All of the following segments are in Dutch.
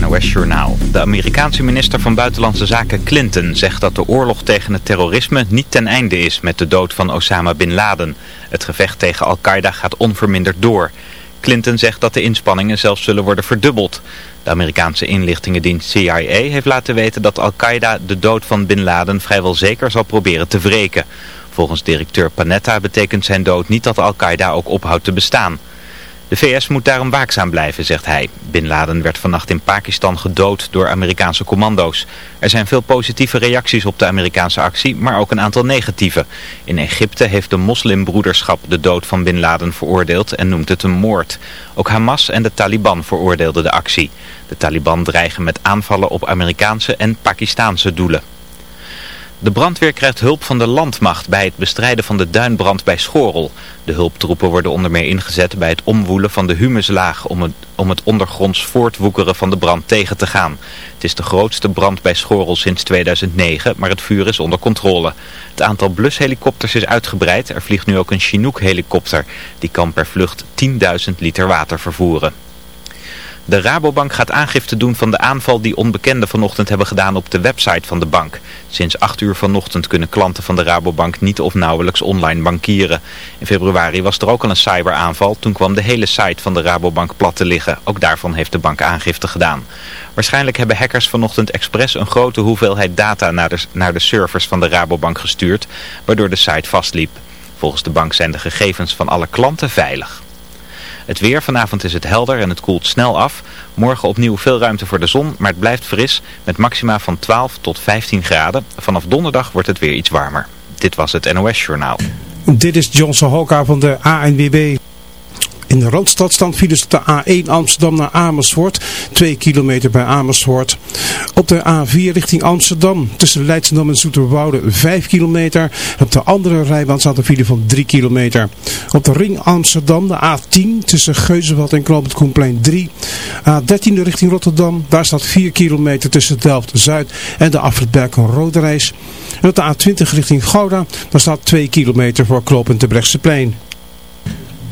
NOS-journaal. De Amerikaanse minister van Buitenlandse Zaken Clinton zegt dat de oorlog tegen het terrorisme niet ten einde is met de dood van Osama Bin Laden. Het gevecht tegen Al-Qaeda gaat onverminderd door. Clinton zegt dat de inspanningen zelfs zullen worden verdubbeld. De Amerikaanse inlichtingendienst CIA heeft laten weten dat Al-Qaeda de dood van Bin Laden vrijwel zeker zal proberen te wreken. Volgens directeur Panetta betekent zijn dood niet dat Al-Qaeda ook ophoudt te bestaan. De VS moet daarom waakzaam blijven, zegt hij. Bin Laden werd vannacht in Pakistan gedood door Amerikaanse commando's. Er zijn veel positieve reacties op de Amerikaanse actie, maar ook een aantal negatieve. In Egypte heeft de moslimbroederschap de dood van Bin Laden veroordeeld en noemt het een moord. Ook Hamas en de Taliban veroordeelden de actie. De Taliban dreigen met aanvallen op Amerikaanse en Pakistaanse doelen. De brandweer krijgt hulp van de landmacht bij het bestrijden van de duinbrand bij Schorel. De hulptroepen worden onder meer ingezet bij het omwoelen van de humuslaag om het, om het ondergronds voortwoekeren van de brand tegen te gaan. Het is de grootste brand bij Schorel sinds 2009, maar het vuur is onder controle. Het aantal blushelikopters is uitgebreid. Er vliegt nu ook een Chinook-helikopter. Die kan per vlucht 10.000 liter water vervoeren. De Rabobank gaat aangifte doen van de aanval die onbekenden vanochtend hebben gedaan op de website van de bank. Sinds 8 uur vanochtend kunnen klanten van de Rabobank niet of nauwelijks online bankieren. In februari was er ook al een cyberaanval. Toen kwam de hele site van de Rabobank plat te liggen. Ook daarvan heeft de bank aangifte gedaan. Waarschijnlijk hebben hackers vanochtend expres een grote hoeveelheid data naar de, naar de servers van de Rabobank gestuurd, waardoor de site vastliep. Volgens de bank zijn de gegevens van alle klanten veilig. Het weer, vanavond is het helder en het koelt snel af. Morgen opnieuw veel ruimte voor de zon, maar het blijft fris met maxima van 12 tot 15 graden. Vanaf donderdag wordt het weer iets warmer. Dit was het NOS Journaal. Dit is Johnson Hoka van de ANWB. In de Randstad staan files op de A1 Amsterdam naar Amersfoort. 2 kilometer bij Amersfoort. Op de A4 richting Amsterdam. Tussen Leidschendam en Zoeterwoude 5 kilometer. Op de andere rijbaan staat een file van 3 kilometer. Op de ring Amsterdam de A10 tussen Geuzenwald en Knoopend Koenplein 3. A13 richting Rotterdam. Daar staat 4 kilometer tussen Delft-Zuid en de Afritberg Roderijs. En op de A20 richting Gouda. Daar staat 2 kilometer voor Knoopend de Brechtseplein.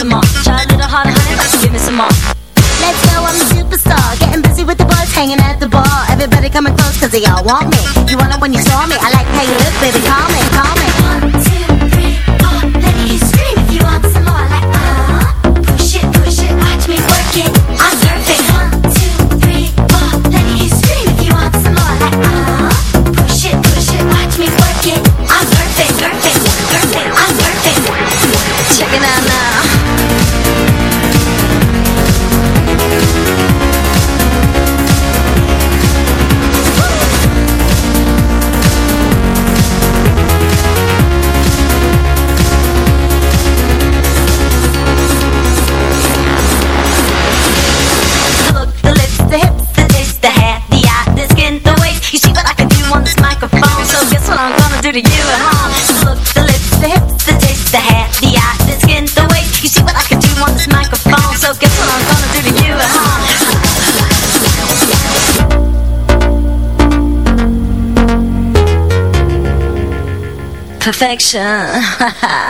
some more. Try a little harder, honey, give me some more. Let's go, I'm a superstar. Getting busy with the boys, hanging at the bar. Everybody coming close, cause they all want me. You want it when you saw me. I like how you look, baby, call me, call me. perfection.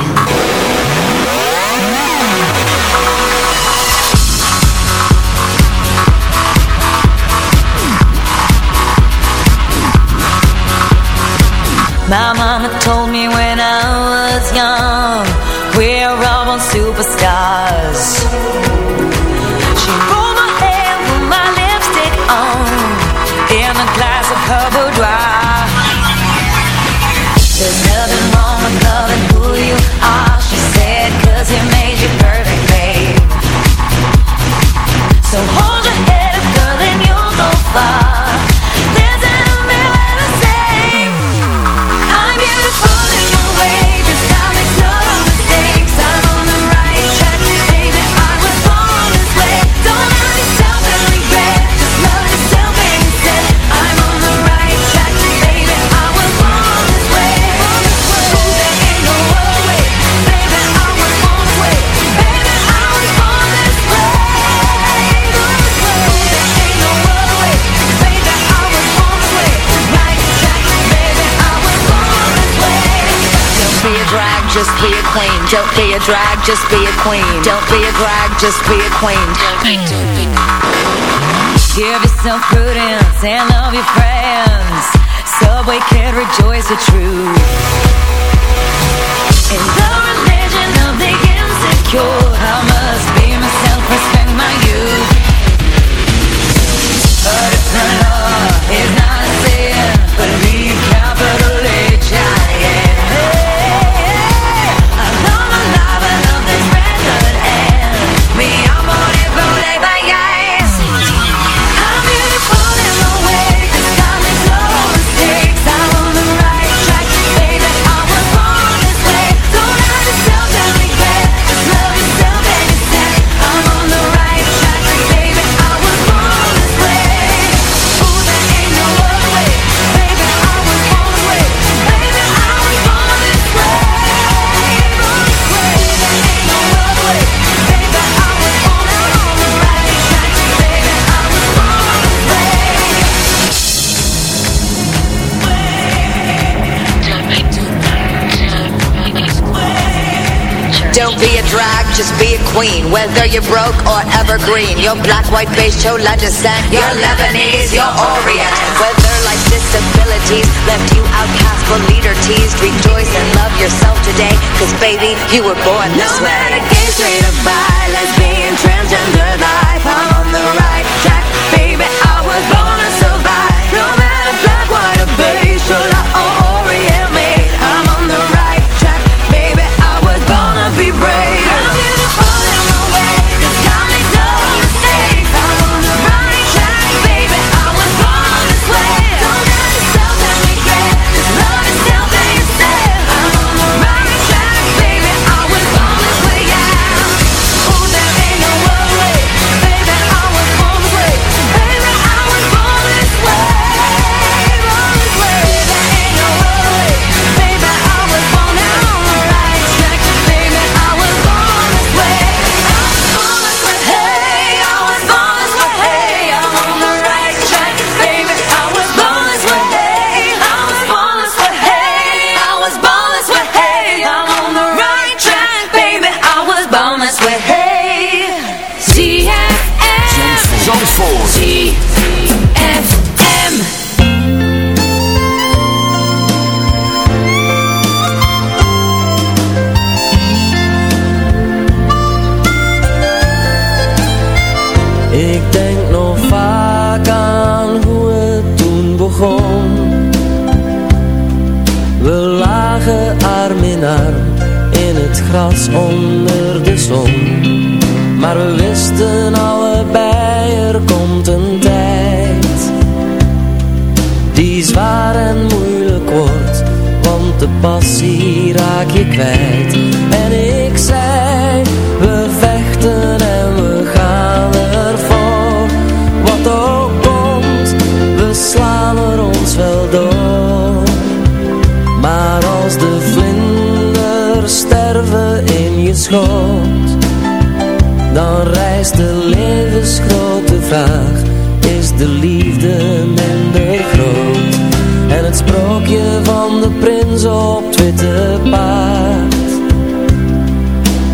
drag, just be a queen. Don't be a drag, just be a queen. Don't be a drag, just be a queen. Give yourself prudence and love your friends. Subway can rejoice the truth. In the religion of the insecure, I must be myself, respect my youth. But it's not love it's not a sin. Believe capital H I. queen Whether you're broke or evergreen. Your black, white, beige, chola descent your Lebanese, your Orient. Whether like disabilities Left you outcast for leader teased Rejoice and love yourself today. Cause baby, you were born no this way. No matter gay, straight or bi Lesbian, transgender life I'm on the right track. Baby, I was born to survive. No matter black, white or beige, chola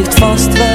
ligt vast wel.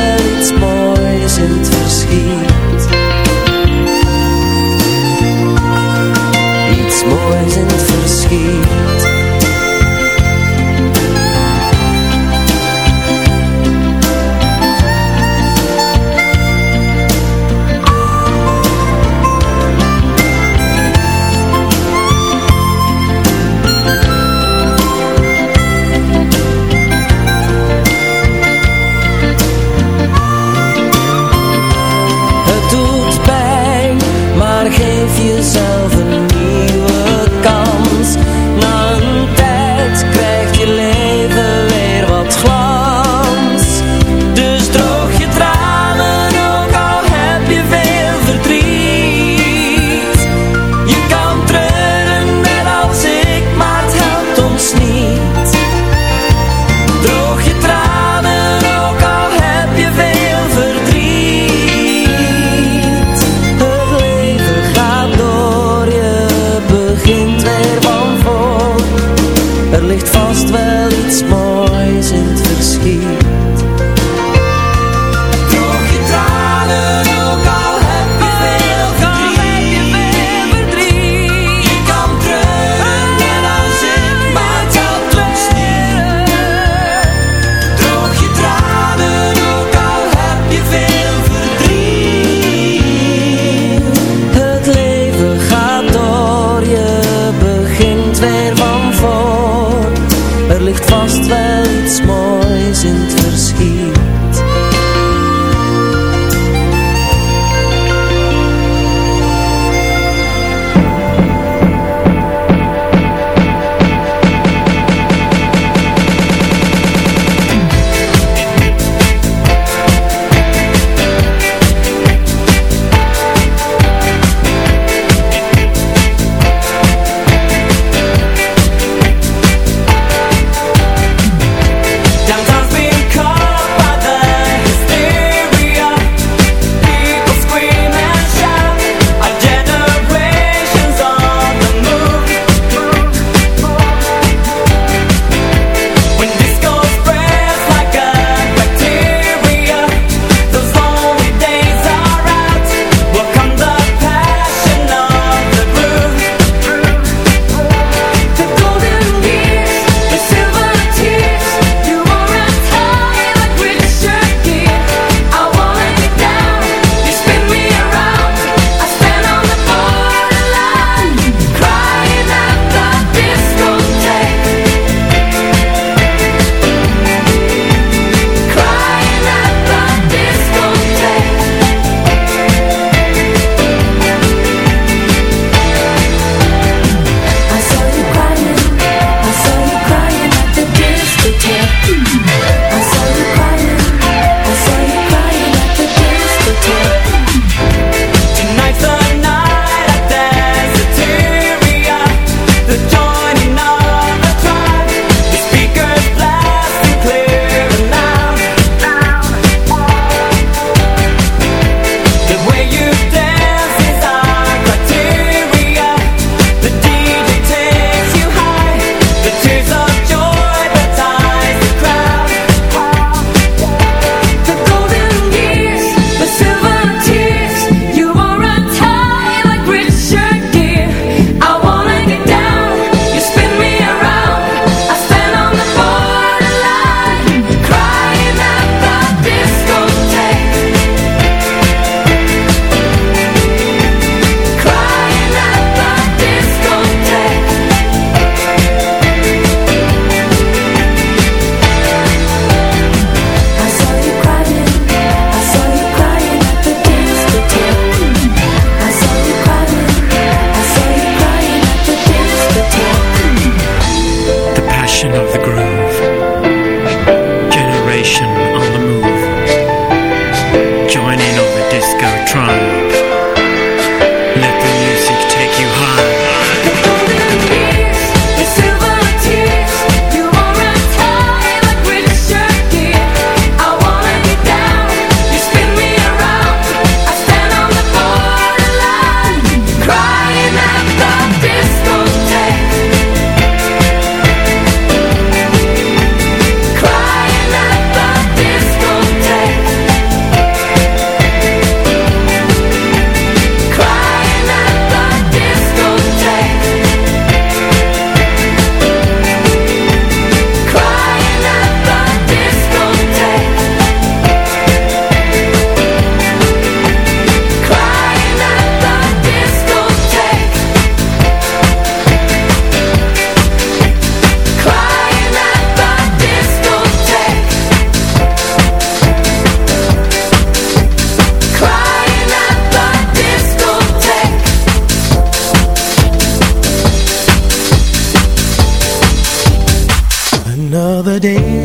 day.